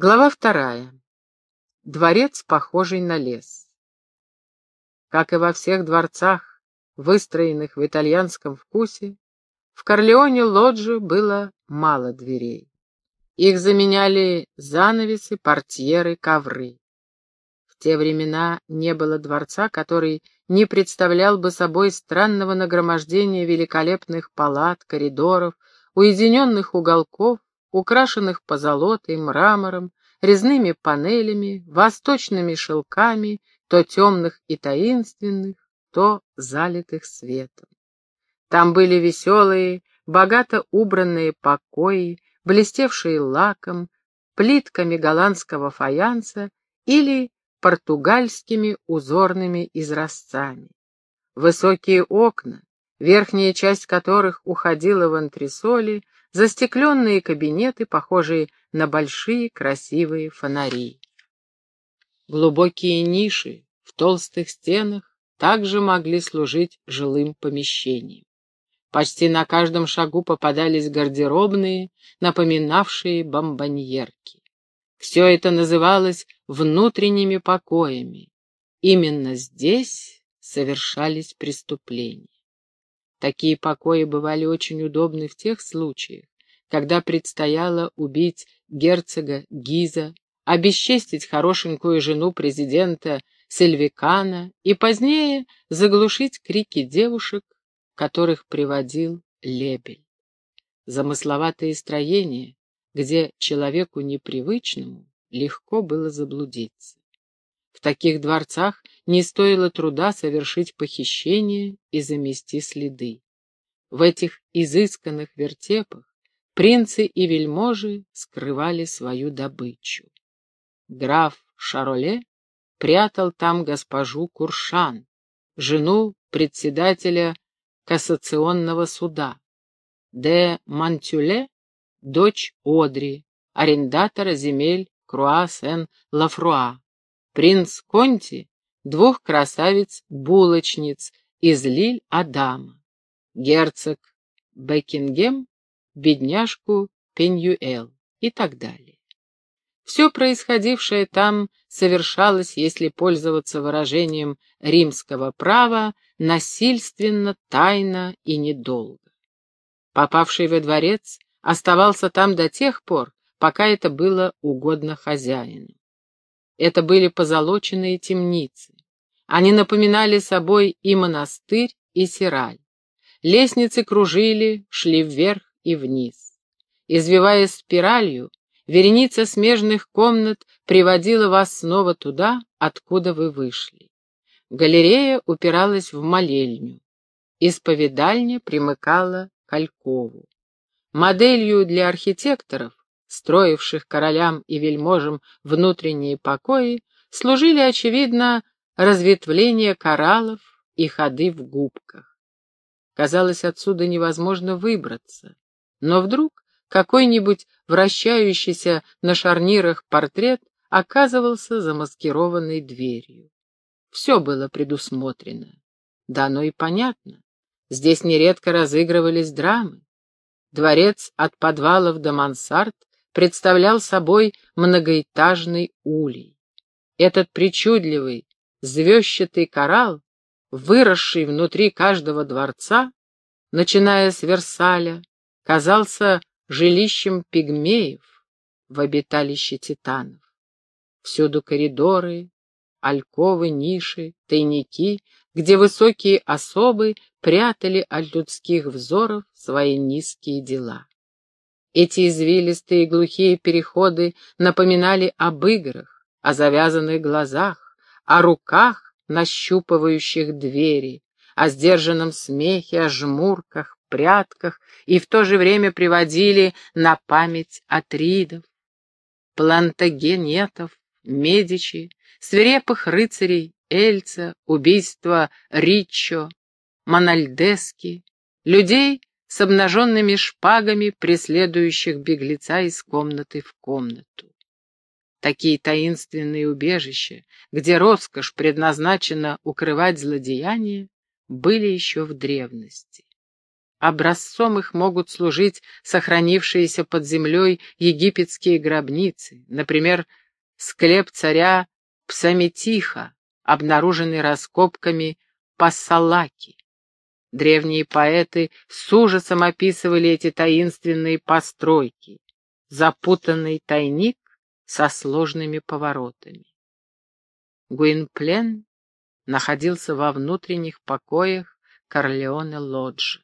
Глава вторая. Дворец, похожий на лес. Как и во всех дворцах, выстроенных в итальянском вкусе, в Корлеоне Лоджи было мало дверей. Их заменяли занавесы, портьеры, ковры. В те времена не было дворца, который не представлял бы собой странного нагромождения великолепных палат, коридоров, уединенных уголков, украшенных позолотой, мрамором, резными панелями, восточными шелками, то темных и таинственных, то залитых светом. Там были веселые, богато убранные покои, блестевшие лаком, плитками голландского фаянса или португальскими узорными изразцами. Высокие окна, верхняя часть которых уходила в антресоли, застекленные кабинеты, похожие на большие красивые фонари. Глубокие ниши в толстых стенах также могли служить жилым помещением. Почти на каждом шагу попадались гардеробные, напоминавшие бомбоньерки. Все это называлось внутренними покоями. Именно здесь совершались преступления. Такие покои бывали очень удобны в тех случаях, когда предстояло убить герцога Гиза, обесчестить хорошенькую жену президента Сильвикана и позднее заглушить крики девушек, которых приводил Лебель. Замысловатые строения, где человеку непривычному легко было заблудиться. В таких дворцах не стоило труда совершить похищение и замести следы. В этих изысканных вертепах принцы и вельможи скрывали свою добычу. Граф Шароле прятал там госпожу Куршан, жену председателя кассационного суда, де Мантюле — дочь Одри, арендатора земель Круа-Сен-Лафруа, принц Конти двух красавиц-булочниц из Лиль-Адама, герцог Бекингем, бедняжку Пеньюэл и так далее. Все происходившее там совершалось, если пользоваться выражением римского права, насильственно, тайно и недолго. Попавший во дворец оставался там до тех пор, пока это было угодно хозяину. Это были позолоченные темницы. Они напоминали собой и монастырь, и сираль. Лестницы кружили, шли вверх и вниз. Извиваясь спиралью, вереница смежных комнат приводила вас снова туда, откуда вы вышли. Галерея упиралась в молельню. Исповедальня примыкала к Алькову. Моделью для архитекторов, строивших королям и вельможам внутренние покои, служили, очевидно, разветвления кораллов и ходы в губках. Казалось, отсюда невозможно выбраться. Но вдруг какой-нибудь вращающийся на шарнирах портрет оказывался замаскированной дверью. Все было предусмотрено. Да оно и понятно. Здесь нередко разыгрывались драмы. Дворец от подвалов до мансард представлял собой многоэтажный улей. Этот причудливый, звездчатый коралл, выросший внутри каждого дворца, начиная с Версаля, казался жилищем пигмеев в обиталище титанов. Всюду коридоры, альковы, ниши, тайники, где высокие особы прятали от людских взоров свои низкие дела. Эти извилистые глухие переходы напоминали об играх, о завязанных глазах, о руках, нащупывающих двери, о сдержанном смехе, о жмурках, прятках и в то же время приводили на память Атридов, Плантагенетов, Медичи, свирепых рыцарей Эльца, убийства Риччо, Мональдески, людей с обнаженными шпагами, преследующих беглеца из комнаты в комнату. Такие таинственные убежища, где роскошь предназначена укрывать злодеяния, были еще в древности. Образцом их могут служить сохранившиеся под землей египетские гробницы, например, склеп царя Псаметиха, обнаруженный раскопками Пассалаки. Древние поэты с ужасом описывали эти таинственные постройки, запутанный тайник со сложными поворотами. Гуинплен находился во внутренних покоях Корлеоне Лоджи.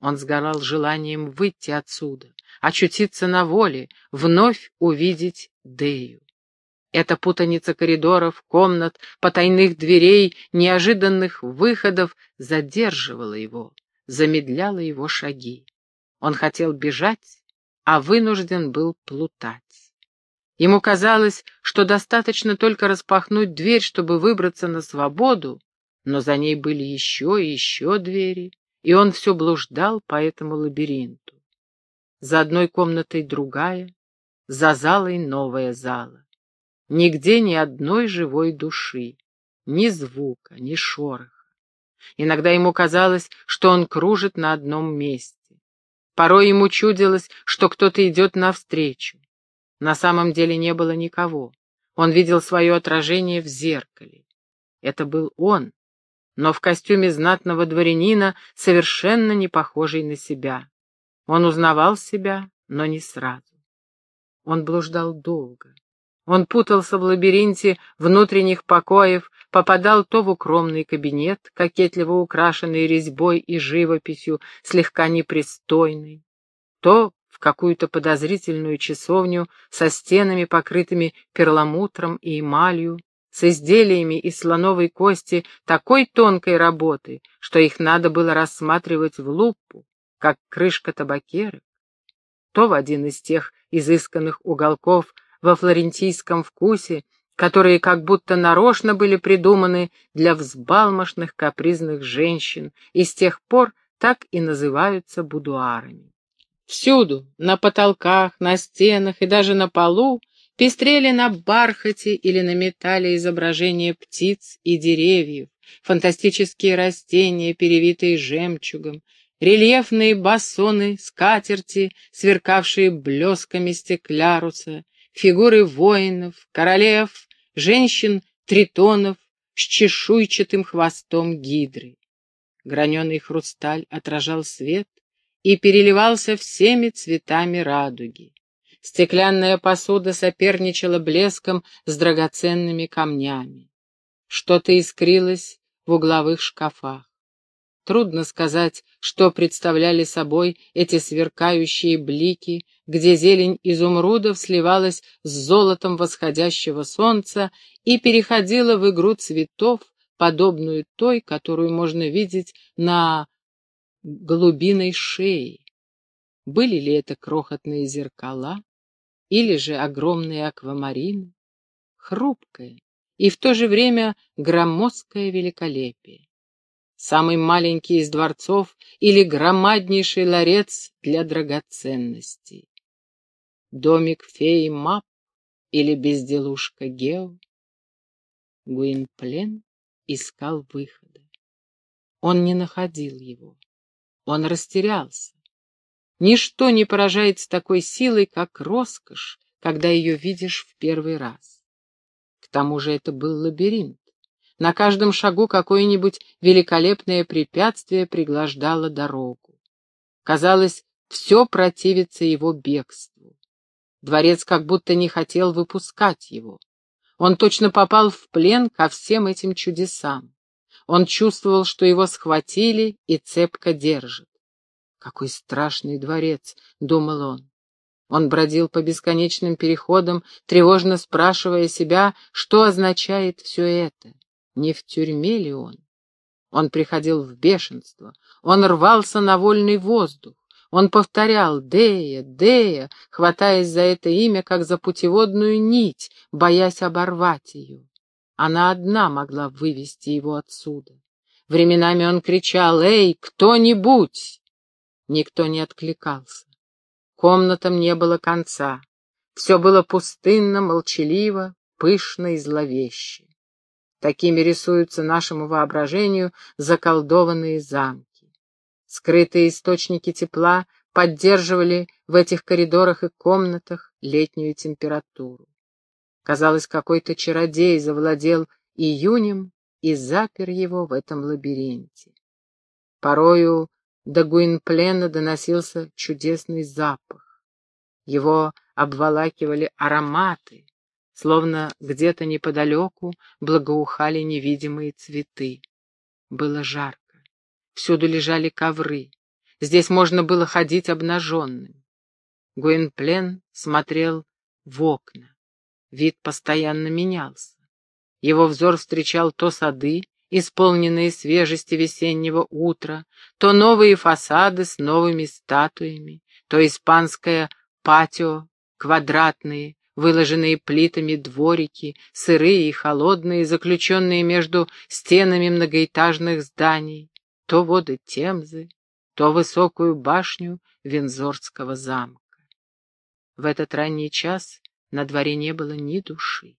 Он сгорал желанием выйти отсюда, очутиться на воле, вновь увидеть Дею. Эта путаница коридоров, комнат, потайных дверей, неожиданных выходов задерживала его, замедляла его шаги. Он хотел бежать, а вынужден был плутать. Ему казалось, что достаточно только распахнуть дверь, чтобы выбраться на свободу, но за ней были еще и еще двери, и он все блуждал по этому лабиринту. За одной комнатой другая, за залой новая зала. Нигде ни одной живой души, ни звука, ни шороха. Иногда ему казалось, что он кружит на одном месте. Порой ему чудилось, что кто-то идет навстречу. На самом деле не было никого. Он видел свое отражение в зеркале. Это был он, но в костюме знатного дворянина, совершенно не похожий на себя. Он узнавал себя, но не сразу. Он блуждал долго. Он путался в лабиринте внутренних покоев, попадал то в укромный кабинет, кокетливо украшенный резьбой и живописью, слегка непристойный, то в какую-то подозрительную часовню со стенами, покрытыми перламутром и эмалью, с изделиями из слоновой кости такой тонкой работы, что их надо было рассматривать в лупу, как крышка табакеры, то в один из тех изысканных уголков во флорентийском вкусе, которые как будто нарочно были придуманы для взбалмошных капризных женщин и с тех пор так и называются будуарами. Всюду, на потолках, на стенах и даже на полу, Пестрели на бархате или на металле изображения птиц и деревьев, фантастические растения, перевитые жемчугом, рельефные басоны, скатерти, сверкавшие блесками стекляруса, фигуры воинов, королев, женщин-тритонов с чешуйчатым хвостом гидры. Граненый хрусталь отражал свет и переливался всеми цветами радуги. Стеклянная посуда соперничала блеском с драгоценными камнями. Что-то искрилось в угловых шкафах. Трудно сказать, что представляли собой эти сверкающие блики, где зелень изумрудов сливалась с золотом восходящего солнца и переходила в игру цветов, подобную той, которую можно видеть на глубиной шее. Были ли это крохотные зеркала? или же огромные аквамарины, хрупкое и в то же время громоздкое великолепие. Самый маленький из дворцов или громаднейший ларец для драгоценностей. Домик феи Мап или безделушка Гео. Гуинплен искал выхода. Он не находил его. Он растерялся. Ничто не поражает с такой силой, как роскошь, когда ее видишь в первый раз. К тому же это был лабиринт. На каждом шагу какое-нибудь великолепное препятствие приглаждало дорогу. Казалось, все противится его бегству. Дворец как будто не хотел выпускать его. Он точно попал в плен ко всем этим чудесам. Он чувствовал, что его схватили и цепко держат. «Какой страшный дворец!» — думал он. Он бродил по бесконечным переходам, тревожно спрашивая себя, что означает все это. Не в тюрьме ли он? Он приходил в бешенство, он рвался на вольный воздух. Он повторял «Дея, Дея», хватаясь за это имя, как за путеводную нить, боясь оборвать ее. Она одна могла вывести его отсюда. Временами он кричал «Эй, кто-нибудь!» Никто не откликался. Комнатам не было конца. Все было пустынно, молчаливо, пышно и зловеще. Такими рисуются нашему воображению заколдованные замки. Скрытые источники тепла поддерживали в этих коридорах и комнатах летнюю температуру. Казалось, какой-то чародей завладел июнем и запер его в этом лабиринте. Порою до Гуинплена доносился чудесный запах. Его обволакивали ароматы, словно где-то неподалеку благоухали невидимые цветы. Было жарко. Всюду лежали ковры. Здесь можно было ходить обнаженным. Гуинплен смотрел в окна. Вид постоянно менялся. Его взор встречал то сады, исполненные свежести весеннего утра, то новые фасады с новыми статуями, то испанское патио, квадратные, выложенные плитами дворики, сырые и холодные, заключенные между стенами многоэтажных зданий, то воды Темзы, то высокую башню Вензорского замка. В этот ранний час на дворе не было ни души.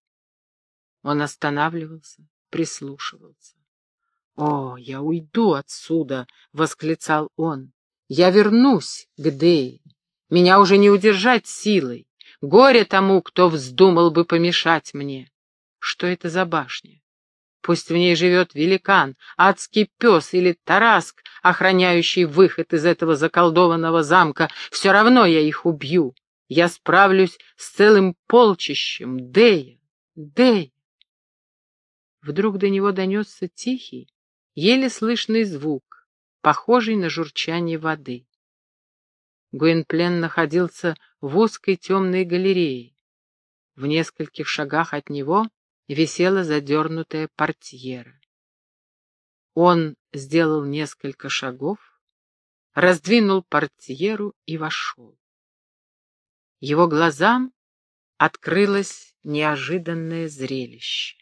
Он останавливался, прислушивался. «О, я уйду отсюда!» — восклицал он. «Я вернусь к Дее. Меня уже не удержать силой. Горе тому, кто вздумал бы помешать мне. Что это за башня? Пусть в ней живет великан, адский пес или тараск, охраняющий выход из этого заколдованного замка, все равно я их убью. Я справлюсь с целым полчищем. Дея, Дея. Вдруг до него донесся тихий, еле слышный звук, похожий на журчание воды. Гуинплен находился в узкой темной галерее. В нескольких шагах от него висела задернутая портьера. Он сделал несколько шагов, раздвинул портьеру и вошел. Его глазам открылось неожиданное зрелище.